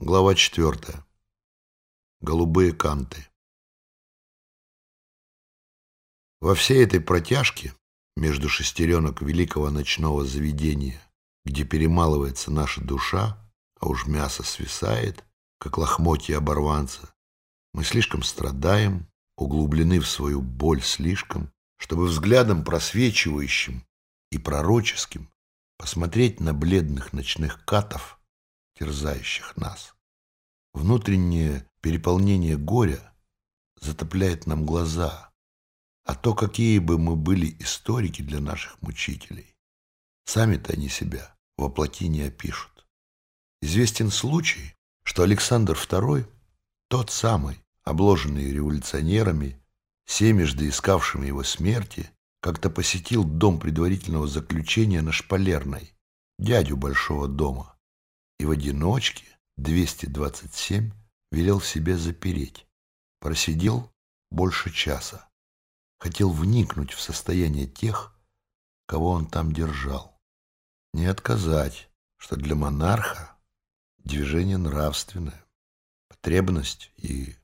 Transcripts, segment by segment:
Глава четвертая. Голубые канты. Во всей этой протяжке между шестеренок великого ночного заведения, где перемалывается наша душа, а уж мясо свисает, как лохмотья оборванца, мы слишком страдаем, углублены в свою боль слишком, чтобы взглядом просвечивающим и пророческим посмотреть на бледных ночных катов, терзающих нас. Внутреннее переполнение горя затопляет нам глаза, а то, какие бы мы были историки для наших мучителей, сами-то они себя воплоти не опишут. Известен случай, что Александр II, тот самый, обложенный революционерами, семежды искавшими его смерти, как-то посетил дом предварительного заключения на Шпалерной, дядю Большого дома, и в одиночке 227 велел себе запереть. Просидел больше часа. Хотел вникнуть в состояние тех, кого он там держал. Не отказать, что для монарха движение нравственное, потребность и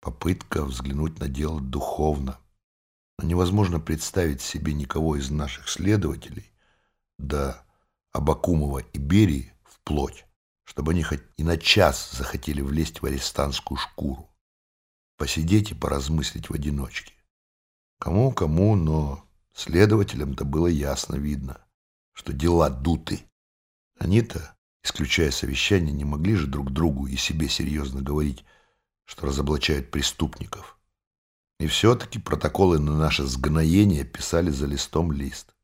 попытка взглянуть на дело духовно. Но невозможно представить себе никого из наших следователей, да Абакумова и Берии вплоть, чтобы они хоть и на час захотели влезть в арестантскую шкуру, посидеть и поразмыслить в одиночке. Кому-кому, но следователям-то было ясно видно, что дела дуты. Они-то, исключая совещание, не могли же друг другу и себе серьезно говорить, что разоблачают преступников. И все-таки протоколы на наше сгноение писали за листом лист.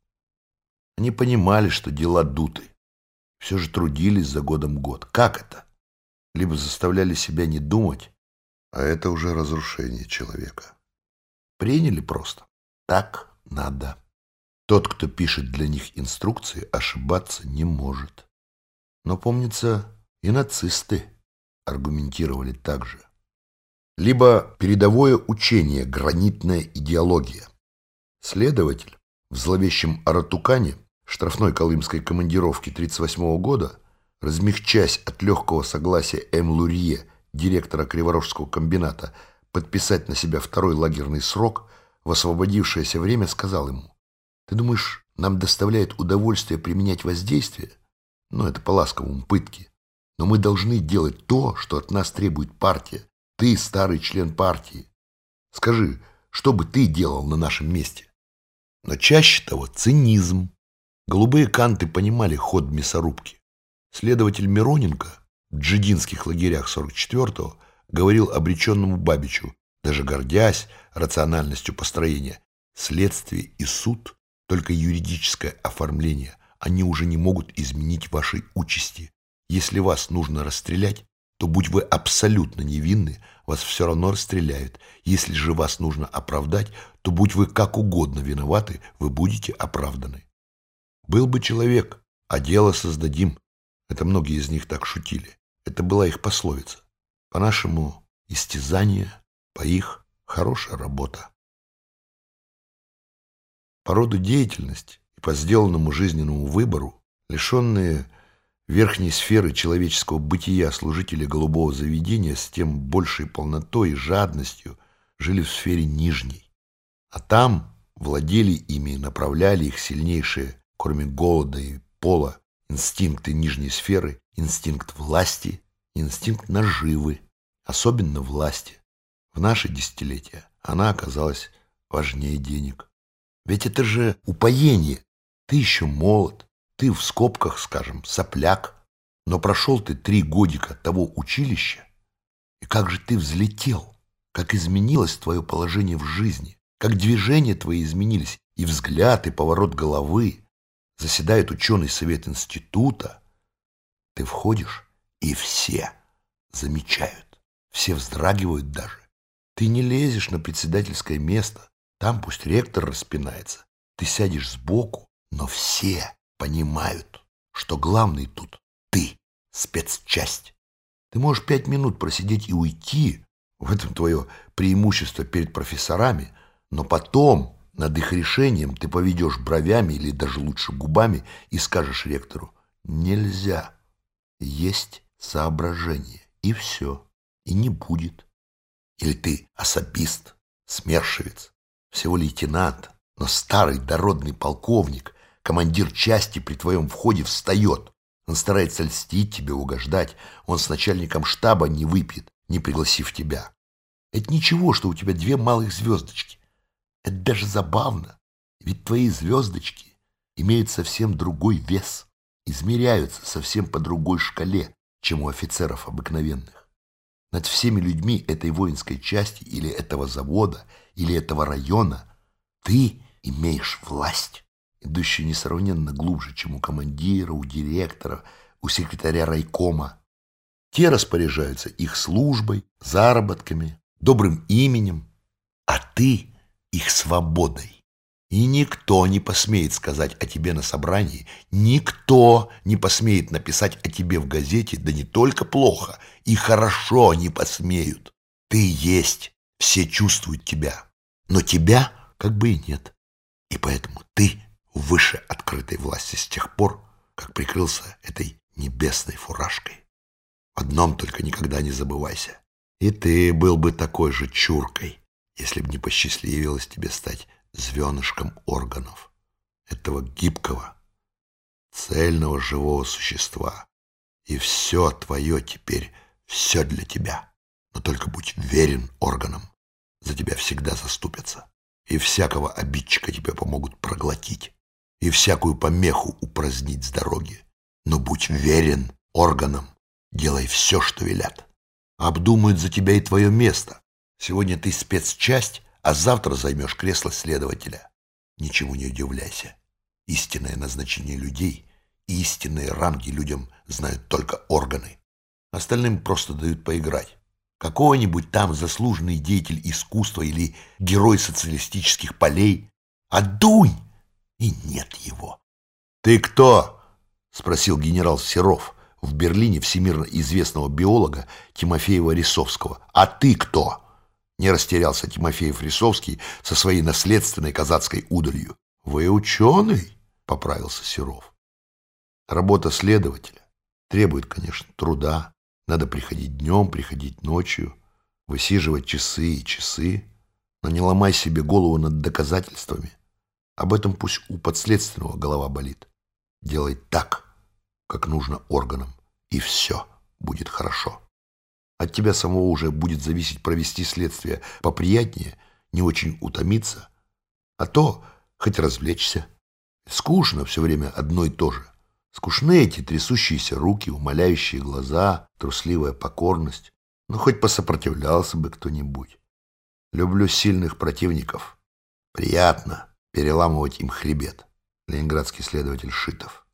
Они понимали, что дела дуты, все же трудились за годом год. Как это? Либо заставляли себя не думать, а это уже разрушение человека. Приняли просто. Так надо. Тот, кто пишет для них инструкции, ошибаться не может. Но, помнится, и нацисты аргументировали так же. Либо передовое учение, гранитная идеология. Следователь в зловещем Аратукане штрафной колымской командировки 1938 года, размягчась от легкого согласия М. Лурье, директора Криворожского комбината, подписать на себя второй лагерный срок, в освободившееся время сказал ему, «Ты думаешь, нам доставляет удовольствие применять воздействие? Ну, это по-ласковому пытки. Но мы должны делать то, что от нас требует партия. Ты старый член партии. Скажи, что бы ты делал на нашем месте?» Но чаще того цинизм, Голубые канты понимали ход мясорубки. Следователь Мироненко в джидинских лагерях 44-го говорил обреченному Бабичу, даже гордясь рациональностью построения, следствие и суд – только юридическое оформление, они уже не могут изменить вашей участи. Если вас нужно расстрелять, то будь вы абсолютно невинны, вас все равно расстреляют. Если же вас нужно оправдать, то будь вы как угодно виноваты, вы будете оправданы. Был бы человек, а дело создадим. Это многие из них так шутили. Это была их пословица. По-нашему, истязание, по их хорошая работа. По роду деятельности и по сделанному жизненному выбору, лишенные верхней сферы человеческого бытия служители голубого заведения с тем большей полнотой и жадностью жили в сфере нижней. А там владели ими и направляли их сильнейшие кроме голода и пола, инстинкты нижней сферы, инстинкт власти, инстинкт наживы, особенно власти. В наше десятилетие она оказалась важнее денег. Ведь это же упоение. Ты еще молод, ты в скобках, скажем, сопляк, но прошел ты три годика того училища, и как же ты взлетел, как изменилось твое положение в жизни, как движения твои изменились, и взгляд, и поворот головы, заседает ученый совет института, ты входишь, и все замечают, все вздрагивают даже. Ты не лезешь на председательское место, там пусть ректор распинается. Ты сядешь сбоку, но все понимают, что главный тут ты, спецчасть. Ты можешь пять минут просидеть и уйти, в этом твое преимущество перед профессорами, но потом над их решением ты поведешь бровями или даже лучше губами и скажешь ректору «Нельзя. Есть соображение. И все. И не будет. Или ты особист, смершевец, всего лейтенант, но старый дородный полковник, командир части при твоем входе встает. Он старается льстить тебе, угождать. Он с начальником штаба не выпьет, не пригласив тебя. Это ничего, что у тебя две малых звездочки. Это даже забавно, ведь твои звездочки имеют совсем другой вес, измеряются совсем по другой шкале, чем у офицеров обыкновенных. Над всеми людьми этой воинской части или этого завода, или этого района ты имеешь власть, идущую несравненно глубже, чем у командира, у директора, у секретаря райкома. Те распоряжаются их службой, заработками, добрым именем, а ты их свободой. И никто не посмеет сказать о тебе на собрании, никто не посмеет написать о тебе в газете, да не только плохо, и хорошо не посмеют. Ты есть, все чувствуют тебя, но тебя как бы и нет. И поэтому ты выше открытой власти с тех пор, как прикрылся этой небесной фуражкой. Одном только никогда не забывайся. И ты был бы такой же чуркой, если бы не посчастливилось тебе стать звенышком органов этого гибкого, цельного живого существа. И все твое теперь, все для тебя. Но только будь верен органам, за тебя всегда заступятся. И всякого обидчика тебе помогут проглотить, и всякую помеху упразднить с дороги. Но будь верен органам, делай все, что велят. Обдумают за тебя и твое место. Сегодня ты спецчасть, а завтра займешь кресло следователя. Ничему не удивляйся. Истинное назначение людей и истинные ранги людям знают только органы. Остальным просто дают поиграть. Какой-нибудь там заслуженный деятель искусства или герой социалистических полей. А дунь! И нет его. «Ты кто?» — спросил генерал Серов в Берлине всемирно известного биолога Тимофеева Рисовского. «А ты кто?» Не растерялся Тимофеев Рисовский со своей наследственной казацкой удалью. «Вы ученый?» — поправился Серов. Работа следователя требует, конечно, труда. Надо приходить днем, приходить ночью, высиживать часы и часы. Но не ломай себе голову над доказательствами. Об этом пусть у подследственного голова болит. Делай так, как нужно органам, и все будет хорошо. От тебя самого уже будет зависеть провести следствие поприятнее, не очень утомиться, а то хоть развлечься. Скучно все время одно и то же. Скучны эти трясущиеся руки, умоляющие глаза, трусливая покорность. Ну, хоть посопротивлялся бы кто-нибудь. Люблю сильных противников. Приятно переламывать им хребет. Ленинградский следователь Шитов.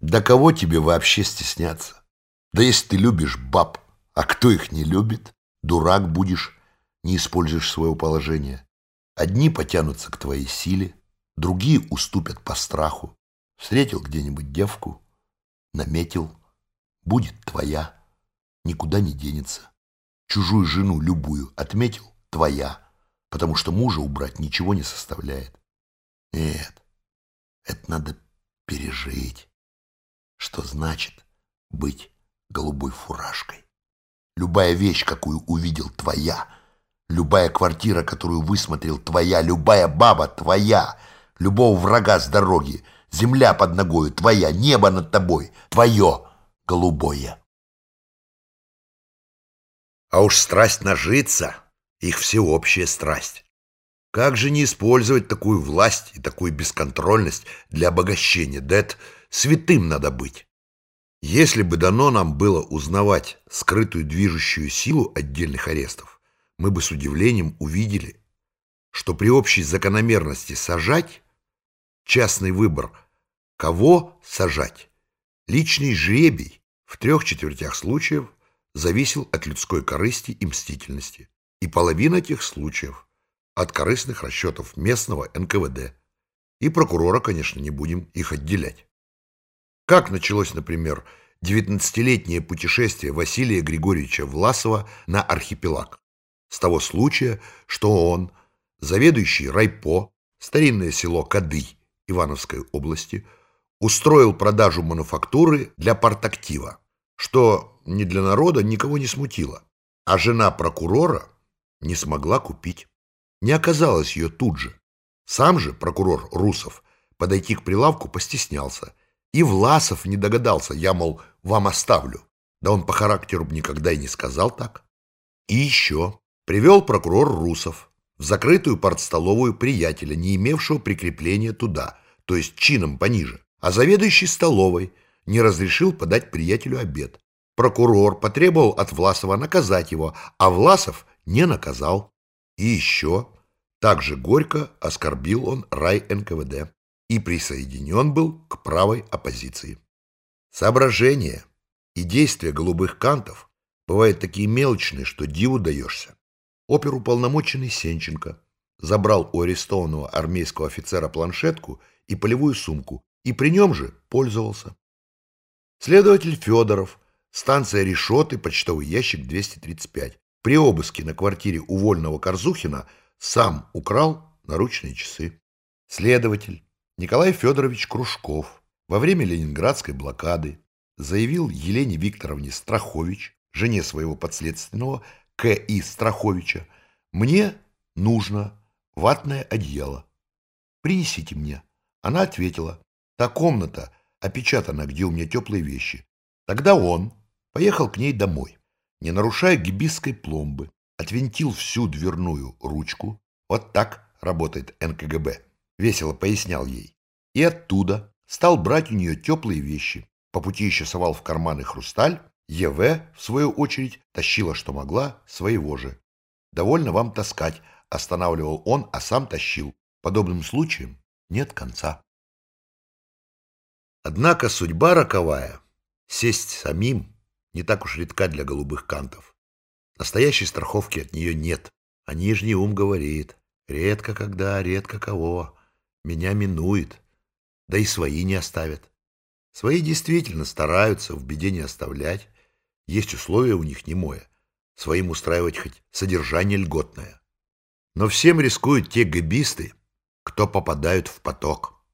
Да кого тебе вообще стесняться? Да если ты любишь баб, а кто их не любит? Дурак будешь, не используешь своего положения. Одни потянутся к твоей силе, другие уступят по страху. Встретил где-нибудь девку, наметил, будет твоя, никуда не денется. Чужую жену любую отметил, твоя, потому что мужа убрать ничего не составляет. Нет, это надо пережить. Что значит быть голубой фуражкой? Любая вещь, какую увидел, твоя. Любая квартира, которую высмотрел, твоя. Любая баба, твоя. Любого врага с дороги. Земля под ногою, твоя. Небо над тобой, твое, голубое. А уж страсть нажиться, их всеобщая страсть. Как же не использовать такую власть и такую бесконтрольность для обогащения? Да это святым надо быть. Если бы дано нам было узнавать скрытую движущую силу отдельных арестов, мы бы с удивлением увидели, что при общей закономерности сажать частный выбор, кого сажать, личный жребий в трех четвертях случаев зависел от людской корысти и мстительности, и половина этих случаев от корыстных расчетов местного НКВД. И прокурора, конечно, не будем их отделять. Как началось, например, 19-летнее путешествие Василия Григорьевича Власова на архипелаг? С того случая, что он, заведующий райпо, старинное село Кады Ивановской области, устроил продажу мануфактуры для партактива. что ни для народа никого не смутило. А жена прокурора не смогла купить. Не оказалось ее тут же. Сам же прокурор Русов подойти к прилавку постеснялся. И Власов не догадался, я, мол, вам оставлю. Да он по характеру никогда и не сказал так. И еще привел прокурор Русов в закрытую портстоловую приятеля, не имевшего прикрепления туда, то есть чином пониже, а заведующий столовой не разрешил подать приятелю обед. Прокурор потребовал от Власова наказать его, а Власов не наказал. И еще также горько оскорбил он рай НКВД и присоединен был к правой оппозиции. Соображения и действия голубых кантов бывают такие мелочные, что диву даешься. Оперуполномоченный Сенченко забрал у арестованного армейского офицера планшетку и полевую сумку, и при нем же пользовался. Следователь Федоров, станция Решеты, почтовый ящик 235. При обыске на квартире у вольного Корзухина сам украл наручные часы. Следователь Николай Федорович Кружков во время ленинградской блокады заявил Елене Викторовне Страхович, жене своего подследственного, К.И. Страховича, «Мне нужно ватное одеяло. Принесите мне». Она ответила, «Та комната опечатана, где у меня теплые вещи». Тогда он поехал к ней домой, не нарушая гибисской пломбы, отвинтил всю дверную ручку. Вот так работает НКГБ, весело пояснял ей. И оттуда стал брать у нее теплые вещи. По пути еще совал в карманы хрусталь, ЕВ, в свою очередь, тащила, что могла, своего же. «Довольно вам таскать», — останавливал он, а сам тащил. Подобным случаем нет конца. Однако судьба роковая, сесть самим, не так уж редка для голубых кантов. Настоящей страховки от нее нет, а нижний ум говорит, редко когда, редко кого, меня минует, да и свои не оставят. Свои действительно стараются в беде не оставлять, есть условия у них немое, своим устраивать хоть содержание льготное. Но всем рискуют те габисты, кто попадают в поток.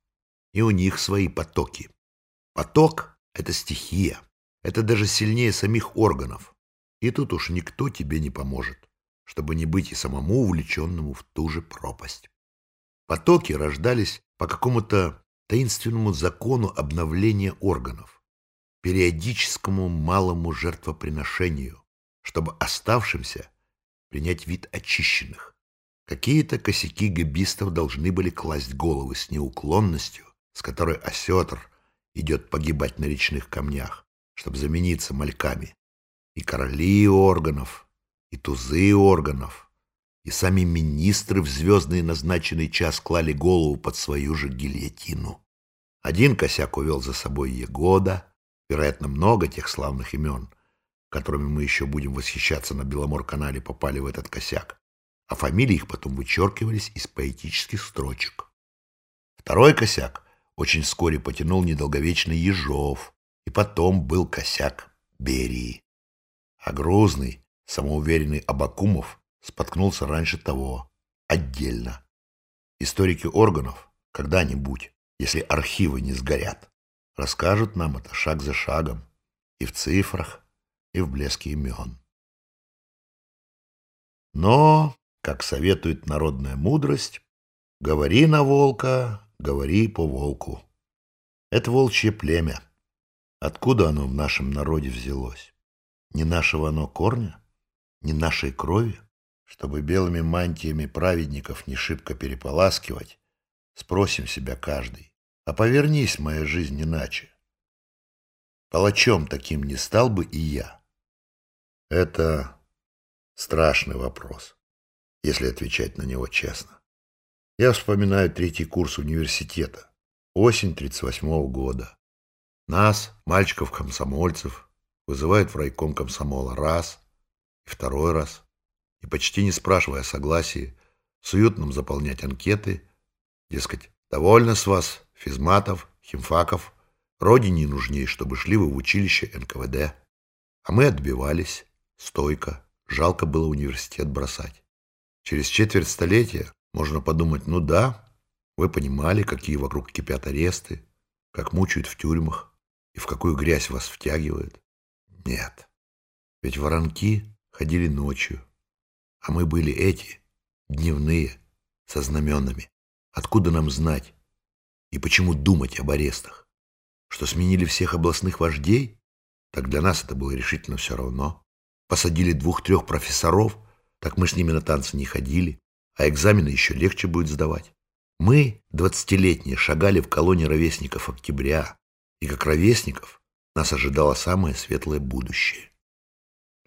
И у них свои потоки. Поток — это стихия. Это даже сильнее самих органов. И тут уж никто тебе не поможет, чтобы не быть и самому увлеченному в ту же пропасть. Потоки рождались по какому-то таинственному закону обновления органов, периодическому малому жертвоприношению, чтобы оставшимся принять вид очищенных. Какие-то косяки габистов должны были класть головы с неуклонностью, с которой осетр идет погибать на речных камнях, чтобы замениться мальками. И короли органов, и тузы органов, и сами министры в звездный назначенный час клали голову под свою же гильотину. Один косяк увел за собой Егода, вероятно, много тех славных имен, которыми мы еще будем восхищаться на Беломор-канале, попали в этот косяк, а фамилии их потом вычеркивались из поэтических строчек. Второй косяк очень вскоре потянул недолговечный Ежов, и потом был косяк Берии. А грузный, самоуверенный Абакумов споткнулся раньше того, отдельно. Историки органов когда-нибудь, если архивы не сгорят, расскажут нам это шаг за шагом, и в цифрах, и в блеске имен. Но, как советует народная мудрость, говори на волка, говори по волку. Это волчье племя. Откуда оно в нашем народе взялось? Не нашего оно корня? Не нашей крови? Чтобы белыми мантиями праведников не шибко переполаскивать, спросим себя каждый, а повернись моя жизнь иначе. Палачом таким не стал бы и я. Это страшный вопрос, если отвечать на него честно. Я вспоминаю третий курс университета, осень 38 -го года. Нас, мальчиков-комсомольцев, вызывают в райком комсомола раз и второй раз, и почти не спрашивая согласия, суют нам заполнять анкеты, дескать, довольно с вас, физматов, химфаков, родине нужнее, чтобы шли вы в училище НКВД. А мы отбивались, стойко, жалко было университет бросать. Через четверть столетия можно подумать, ну да, вы понимали, какие вокруг кипят аресты, как мучают в тюрьмах и в какую грязь вас втягивают. Нет, ведь воронки ходили ночью, а мы были эти, дневные, со знаменами. Откуда нам знать и почему думать об арестах? Что сменили всех областных вождей? Так для нас это было решительно все равно. Посадили двух-трех профессоров, так мы с ними на танцы не ходили, а экзамены еще легче будет сдавать. Мы, двадцатилетние, шагали в колонии ровесников октября, и как ровесников нас ожидало самое светлое будущее.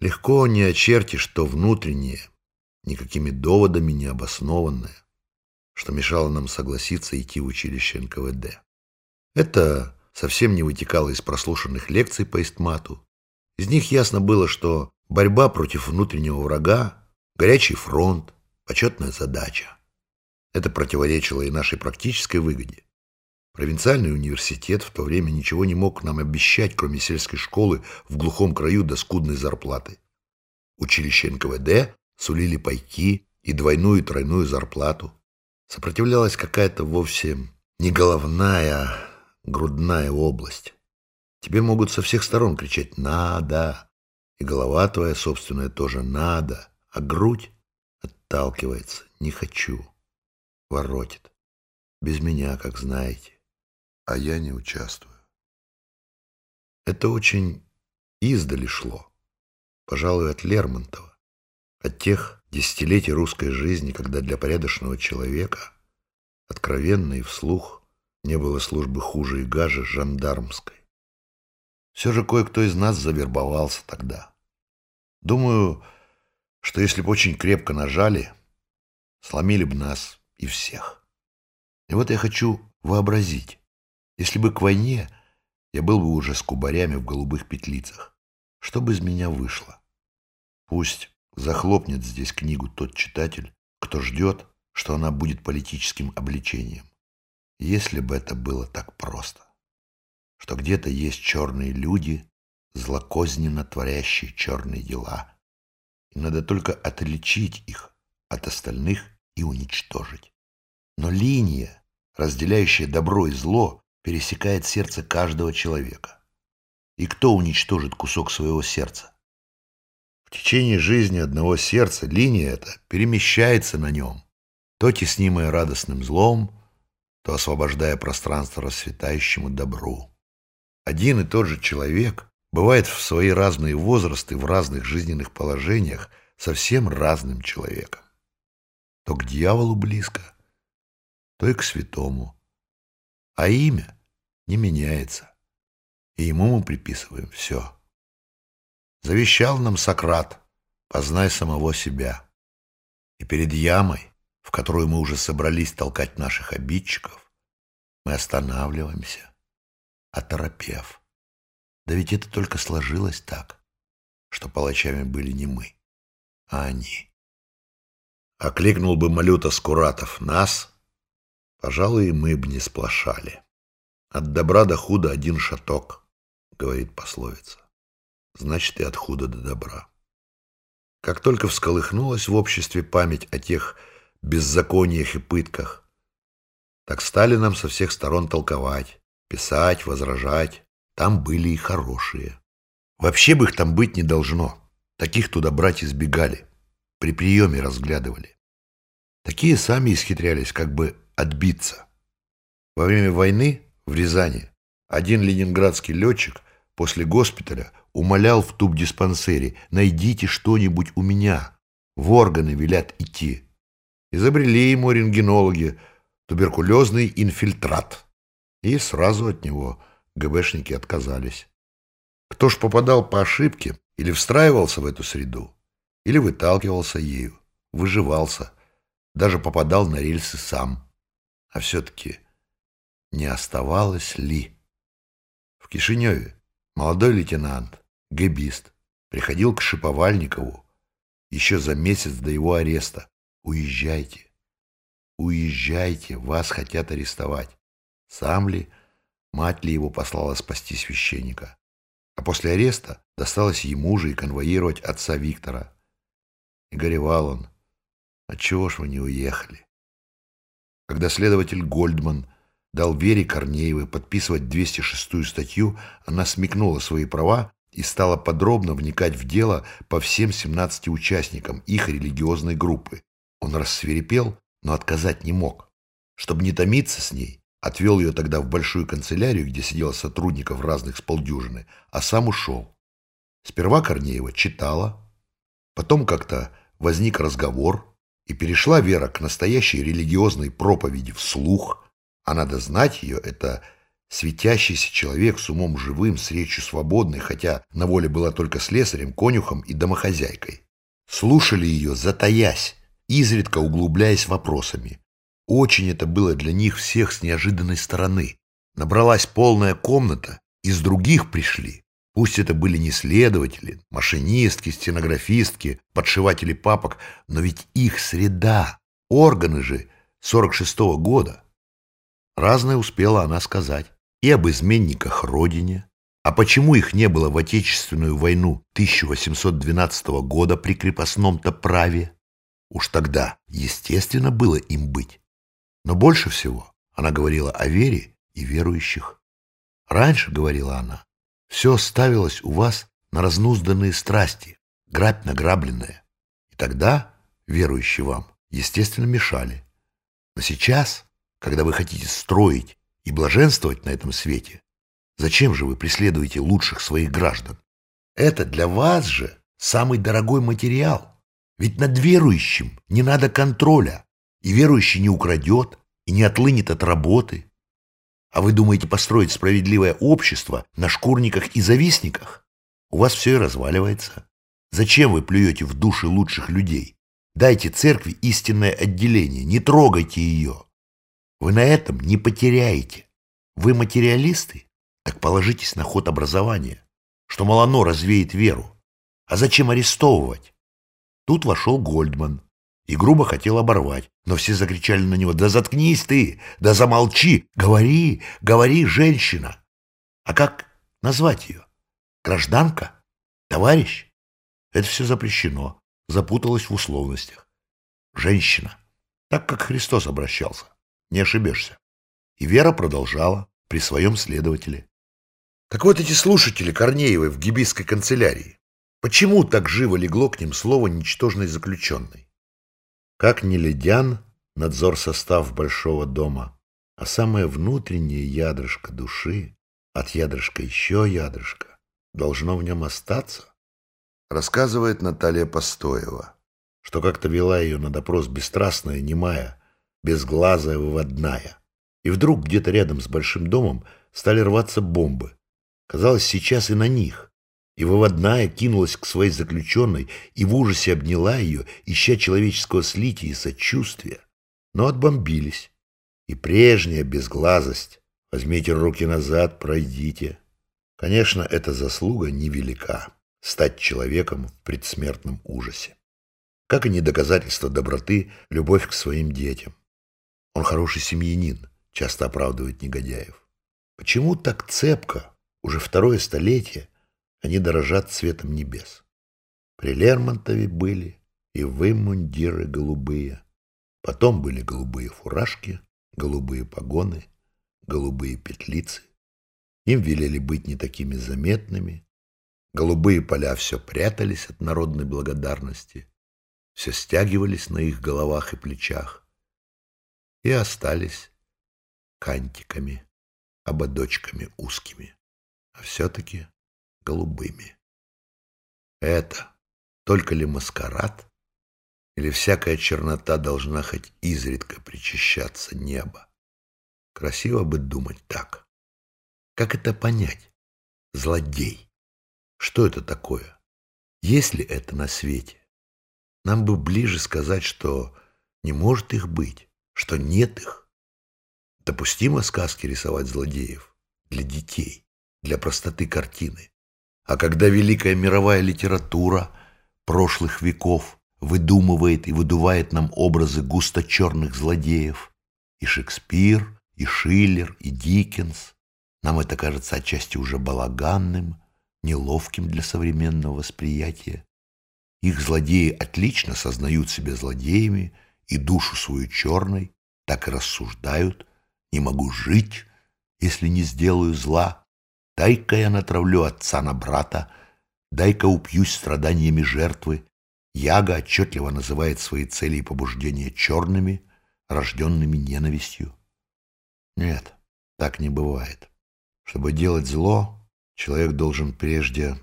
Легко не очертишь что внутреннее, никакими доводами не обоснованное, что мешало нам согласиться идти в училище НКВД. Это совсем не вытекало из прослушанных лекций по истмату. Из них ясно было, что борьба против внутреннего врага, горячий фронт, почетная задача. Это противоречило и нашей практической выгоде. Провинциальный университет в то время ничего не мог нам обещать, кроме сельской школы в глухом краю до скудной зарплаты. Училище НКВД сулили пайки и двойную и тройную зарплату. Сопротивлялась какая-то вовсе не головная, а грудная область. Тебе могут со всех сторон кричать «надо», и голова твоя собственная тоже «надо», а грудь отталкивается «не хочу», воротит. Без меня, как знаете а я не участвую. Это очень издали шло, пожалуй, от Лермонтова, от тех десятилетий русской жизни, когда для порядочного человека, откровенно и вслух, не было службы хуже и гаже жандармской. Все же кое-кто из нас завербовался тогда. Думаю, что если бы очень крепко нажали, сломили бы нас и всех. И вот я хочу вообразить, если бы к войне я был бы уже с кубарями в голубых петлицах, что бы из меня вышло? Пусть захлопнет здесь книгу тот читатель, кто ждет, что она будет политическим обличением. Если бы это было так просто, что где-то есть черные люди, злокозненно творящие черные дела, и надо только отличить их от остальных и уничтожить. Но линия, разделяющая добро и зло, пересекает сердце каждого человека. И кто уничтожит кусок своего сердца? В течение жизни одного сердца линия эта перемещается на нем, то теснимая радостным злом, то освобождая пространство расцветающему добру. Один и тот же человек бывает в свои разные возрасты в разных жизненных положениях совсем разным человеком. То к дьяволу близко, то и к святому а имя не меняется, и ему мы приписываем все. Завещал нам Сократ, познай самого себя. И перед ямой, в которую мы уже собрались толкать наших обидчиков, мы останавливаемся, оторопев. Да ведь это только сложилось так, что палачами были не мы, а они. Окликнул бы Малюта Скуратов нас — Пожалуй, мы бы не сплошали. От добра до худа один шаток, говорит пословица. Значит, и от худа до добра. Как только всколыхнулась в обществе память о тех беззакониях и пытках, так стали нам со всех сторон толковать, писать, возражать. Там были и хорошие. Вообще бы их там быть не должно. Таких туда брать избегали. При приеме разглядывали. Такие сами исхитрялись, как бы отбиться. Во время войны в Рязани один ленинградский летчик после госпиталя умолял в туб-диспансере «Найдите что-нибудь у меня, в органы велят идти». Изобрели ему рентгенологи туберкулезный инфильтрат. И сразу от него ГБшники отказались. Кто ж попадал по ошибке или встраивался в эту среду, или выталкивался ею, выживался, даже попадал на рельсы сам. А все-таки не оставалось ли? В Кишиневе молодой лейтенант, гэбист, приходил к Шиповальникову еще за месяц до его ареста. Уезжайте, уезжайте, вас хотят арестовать. Сам ли, мать ли его послала спасти священника. А после ареста досталось ему же и конвоировать отца Виктора. И горевал он. Отчего ж вы не уехали? Когда следователь Гольдман дал Вере Корнеевой подписывать 206-ю статью, она смекнула свои права и стала подробно вникать в дело по всем 17 участникам их религиозной группы. Он рассверепел, но отказать не мог. Чтобы не томиться с ней, отвел ее тогда в большую канцелярию, где сидело сотрудников разных с полдюжины, а сам ушел. Сперва Корнеева читала, потом как-то возник разговор, и перешла Вера к настоящей религиозной проповеди вслух, а надо знать ее, это светящийся человек с умом живым, с речью свободной, хотя на воле была только слесарем, конюхом и домохозяйкой. Слушали ее, затаясь, изредка углубляясь вопросами. Очень это было для них всех с неожиданной стороны. Набралась полная комната, из других пришли. Пусть это были не следователи, машинистки, стенографистки, подшиватели папок, но ведь их среда, органы же 46-го года. Разное успела она сказать. И об изменниках родине, а почему их не было в Отечественную войну 1812 года при крепостном-то праве? Уж тогда, естественно, было им быть. Но больше всего она говорила о вере и верующих. Раньше, говорила она, все ставилось у вас на разнузданные страсти, грабь награбленная. И тогда верующие вам, естественно, мешали. Но сейчас когда вы хотите строить и блаженствовать на этом свете, зачем же вы преследуете лучших своих граждан? Это для вас же самый дорогой материал. Ведь над верующим не надо контроля, и верующий не украдет и не отлынет от работы. А вы думаете построить справедливое общество на шкурниках и завистниках? У вас все и разваливается. Зачем вы плюете в души лучших людей? Дайте церкви истинное отделение, не трогайте ее. Вы на этом не потеряете. Вы материалисты? Так положитесь на ход образования, что Малано развеет веру. А зачем арестовывать? Тут вошел Гольдман и грубо хотел оборвать, но все закричали на него «Да заткнись ты! Да замолчи! Говори! Говори, женщина!» А как назвать ее? Гражданка? Товарищ? Это все запрещено, запуталось в условностях. Женщина, так как Христос обращался. Не ошибешься. И Вера продолжала при своем следователе. Так вот эти слушатели Корнеевой в гибийской канцелярии. Почему так живо легло к ним слово «ничтожный заключенный»? Как не ледян надзор состав большого дома, а самое внутреннее ядрышко души, от ядрышка еще ядрышко, должно в нем остаться, рассказывает Наталья Постоева, что как-то вела ее на допрос бесстрастная, немая, безглазая выводная. И вдруг где-то рядом с большим домом стали рваться бомбы. Казалось, сейчас и на них. И выводная кинулась к своей заключенной и в ужасе обняла ее, ища человеческого слития и сочувствия. Но отбомбились. И прежняя безглазость. Возьмите руки назад, пройдите. Конечно, эта заслуга невелика — стать человеком в предсмертном ужасе. Как и не доказательство доброты, любовь к своим детям. Он хороший семьянин, часто оправдывает негодяев. Почему так цепко, уже второе столетие, они дорожат цветом небес? При Лермонтове были и вы мундиры голубые. Потом были голубые фуражки, голубые погоны, голубые петлицы. Им велели быть не такими заметными. Голубые поля все прятались от народной благодарности, все стягивались на их головах и плечах и остались кантиками, ободочками узкими, а все-таки голубыми. Это только ли маскарад, или всякая чернота должна хоть изредка причащаться неба? Красиво бы думать так. Как это понять? Злодей. Что это такое? Есть ли это на свете? Нам бы ближе сказать, что не может их быть что нет их. Допустимо сказки рисовать злодеев для детей, для простоты картины. А когда великая мировая литература прошлых веков выдумывает и выдувает нам образы густо черных злодеев, и Шекспир, и Шиллер, и Диккенс, нам это кажется отчасти уже балаганным, неловким для современного восприятия. Их злодеи отлично сознают себя злодеями и душу свою черной, так и рассуждают, не могу жить, если не сделаю зла. Дай-ка я натравлю отца на брата, дай-ка упьюсь страданиями жертвы. Яга отчетливо называет свои цели и побуждения черными, рожденными ненавистью. Нет, так не бывает. Чтобы делать зло, человек должен прежде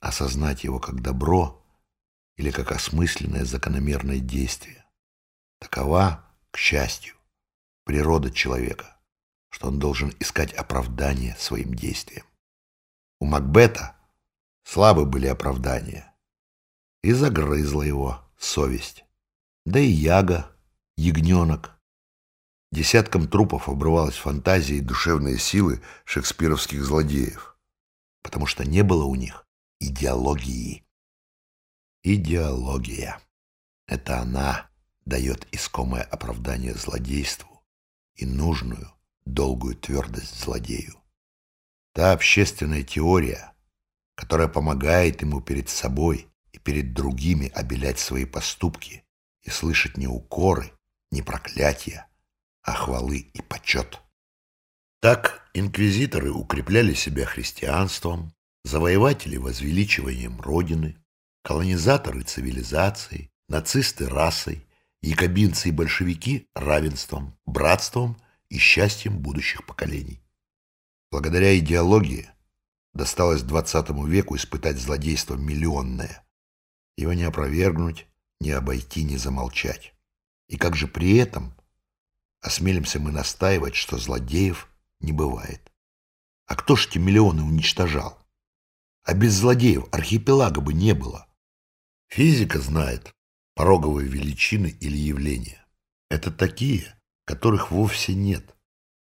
осознать его как добро или как осмысленное закономерное действие. Такова, к счастью, природа человека, что он должен искать оправдание своим действиям. У Макбета слабы были оправдания, и загрызла его совесть. Да и Яга, ягненок, Десяткам трупов обрывалась фантазия и душевные силы шекспировских злодеев, потому что не было у них идеологии. Идеология. Это она дает искомое оправдание злодейству и нужную, долгую твердость злодею. Та общественная теория, которая помогает ему перед собой и перед другими обелять свои поступки и слышать не укоры, не проклятия, а хвалы и почет. Так инквизиторы укрепляли себя христианством, завоеватели возвеличиванием Родины, колонизаторы цивилизацией, нацисты расой, якобинцы и большевики равенством, братством и счастьем будущих поколений. Благодаря идеологии досталось XX веку испытать злодейство миллионное. Его не опровергнуть, не обойти, не замолчать. И как же при этом осмелимся мы настаивать, что злодеев не бывает. А кто ж эти миллионы уничтожал? А без злодеев архипелага бы не было. Физика знает пороговые величины или явления. Это такие, которых вовсе нет,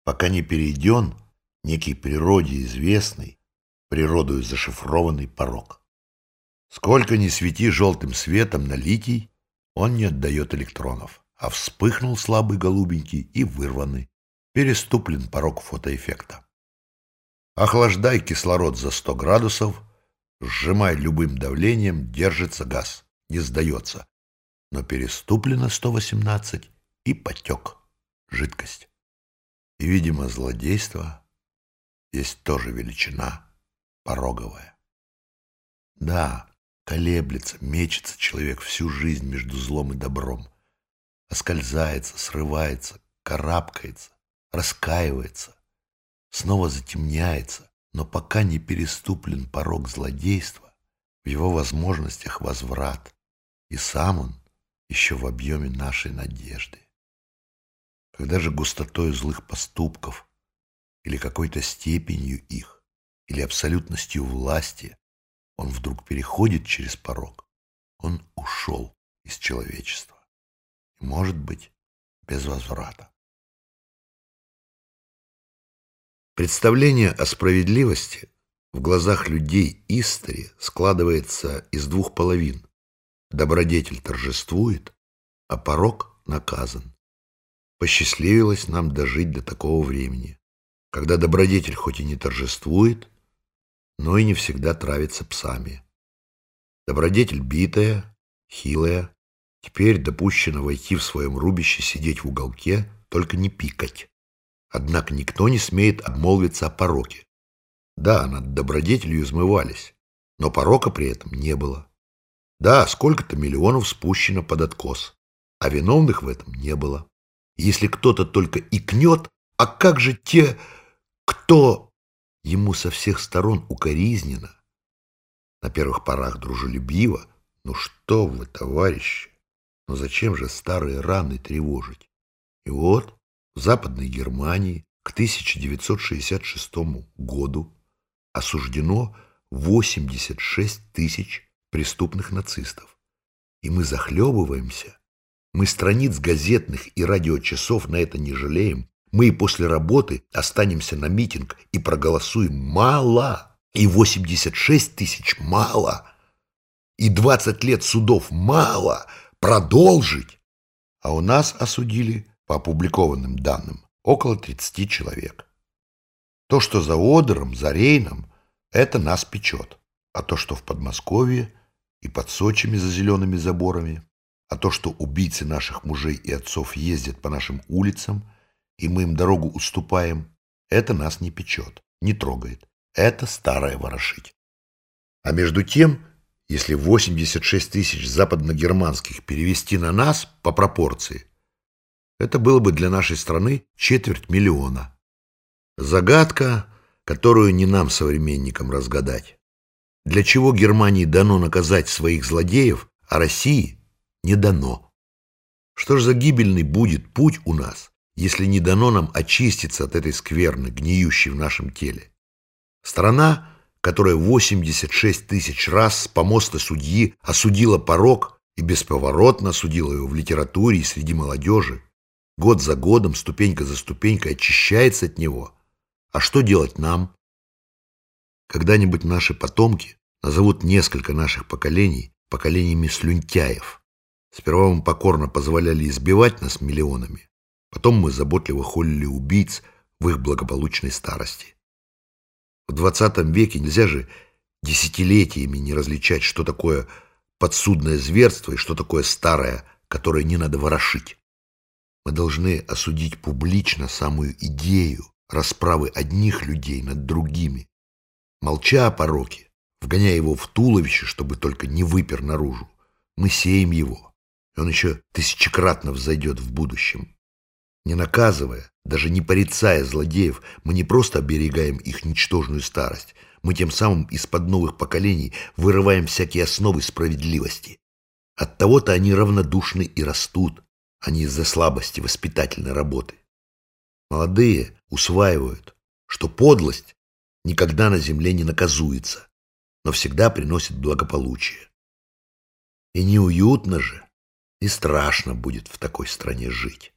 пока не перейден некий природе известный, природою зашифрованный порог. Сколько ни свети желтым светом на литий, он не отдает электронов а вспыхнул слабый голубенький и вырванный. Переступлен порог фотоэффекта. Охлаждай кислород за 100 градусов, сжимай любым давлением, держится газ, не сдается. Но переступлено 118 и потек жидкость. И, видимо, злодейство есть тоже величина пороговая. Да, колеблется, мечется человек всю жизнь между злом и добром оскользается, срывается, карабкается, раскаивается, снова затемняется, но пока не переступлен порог злодейства, в его возможностях возврат, и сам он еще в объеме нашей надежды. Когда же густотой злых поступков или какой-то степенью их, или абсолютностью власти, он вдруг переходит через порог, он ушел из человечества может быть, без возврата. Представление о справедливости в глазах людей истори складывается из двух половин. Добродетель торжествует, а порок наказан. Посчастливилось нам дожить до такого времени, когда добродетель хоть и не торжествует, но и не всегда травится псами. Добродетель битая, хилая, Теперь допущено войти в своем рубище, сидеть в уголке, только не пикать. Однако никто не смеет обмолвиться о пороке. Да, над добродетелью измывались, но порока при этом не было. Да, сколько-то миллионов спущено под откос, а виновных в этом не было. Если кто-то только икнет, а как же те, кто ему со всех сторон укоризненно, на первых порах дружелюбиво, ну что вы, товарищи, но зачем же старые раны тревожить? И вот в Западной Германии к 1966 году осуждено 86 тысяч преступных нацистов. И мы захлебываемся. Мы страниц газетных и радиочасов на это не жалеем. Мы и после работы останемся на митинг и проголосуем мало. И 86 тысяч мало. И 20 лет судов мало продолжить. А у нас осудили, по опубликованным данным, около 30 человек. То, что за Одером, за Рейном, это нас печет. А то, что в Подмосковье и под Сочами за зелеными заборами, а то, что убийцы наших мужей и отцов ездят по нашим улицам, и мы им дорогу уступаем, это нас не печет, не трогает. Это старое ворошить. А между тем, если 86 тысяч западногерманских перевести на нас по пропорции, это было бы для нашей страны четверть миллиона. Загадка, которую не нам, современникам, разгадать. Для чего Германии дано наказать своих злодеев, а России не дано? Что ж за гибельный будет путь у нас, если не дано нам очиститься от этой скверны, гниющей в нашем теле? Страна, которая 86 тысяч раз с помоста судьи осудила порог и бесповоротно осудила его в литературе и среди молодежи, год за годом, ступенька за ступенькой очищается от него. А что делать нам? Когда-нибудь наши потомки назовут несколько наших поколений поколениями слюнтяев. Сперва мы покорно позволяли избивать нас миллионами, потом мы заботливо холили убийц в их благополучной старости. В двадцатом веке нельзя же десятилетиями не различать, что такое подсудное зверство и что такое старое, которое не надо ворошить. Мы должны осудить публично самую идею расправы одних людей над другими, Молча о пороке, вгоняя его в туловище, чтобы только не выпер наружу, мы сеем его, и он еще тысячекратно взойдет в будущем. Не наказывая, даже не порицая злодеев, мы не просто оберегаем их ничтожную старость, мы тем самым из-под новых поколений вырываем всякие основы справедливости. От того-то они равнодушны и растут, а не из-за слабости воспитательной работы. Молодые усваивают, что подлость никогда на земле не наказуется, но всегда приносит благополучие. И неуютно же, и страшно будет в такой стране жить.